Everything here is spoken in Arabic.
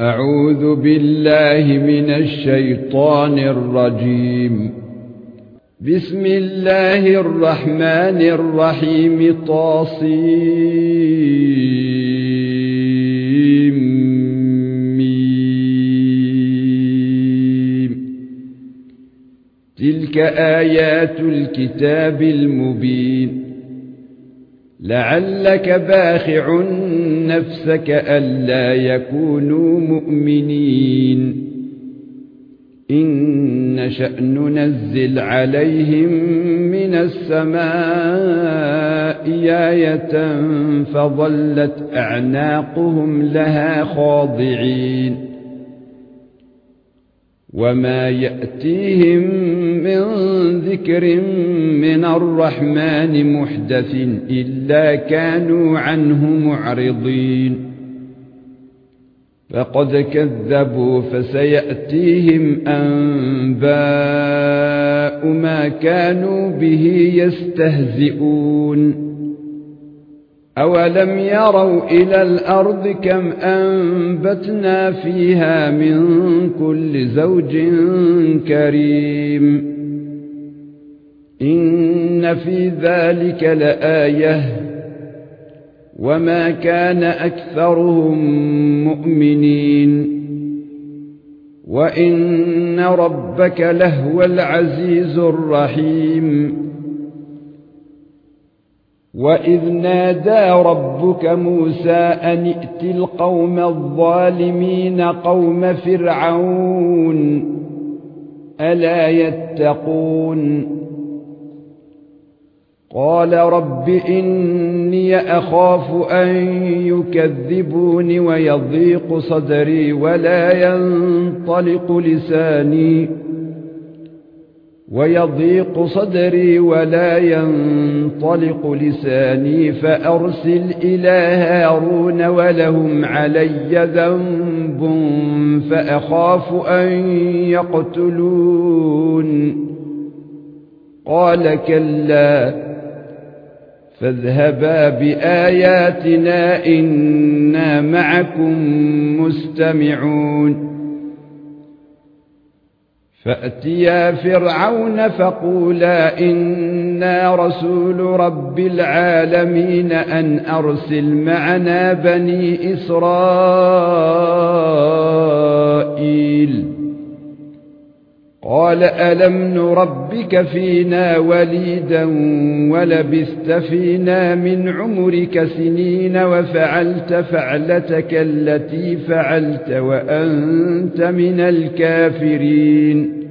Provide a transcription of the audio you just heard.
أعوذ بالله من الشيطان الرجيم. بسم الله الرحمن الرحيم. طاسيم. تلك آيات الكتاب المبين. لعلك باخع نفسك ألا يكونوا مؤمنين. إن نشأ ننزل عليهم من السماء آية فظلت أعناقهم لها خاضعين. وما يأتيهم من ذكر من الرحمن محدث إلا كانوا عنه معرضين. فقد كذبوا فسيأتيهم أنباء ما كانوا به يستهزئون. أولم يروا إلى الأرض كم أنبتنا فيها من كل زوج كريم. ان في ذلك لآية وما كان اكثرهم مؤمنين وان ربك لهو العزيز الرحيم واذ نادى ربك موسى ان ائت القوم الظالمين قوم فرعون الا يتقون قال رب إني أخاف أن يكذبون ويضيق صدري ولا ينطلق لساني ويضيق صدري ولا ينطلق لساني فأرسل إلى هارون ولهم علي ذنب فأخاف أن يقتلون قال كلا فاذهبا بآياتنا إنا معكم مستمعون. فأتيا فرعون فقولا إنا رسول رب العالمين أن أرسل معنا بني إسرائيل. قال ألم نربك فينا وليدا ولبثت فينا من عمرك سنين وفعلت فعلتك التي فعلت وأنت من الكافرين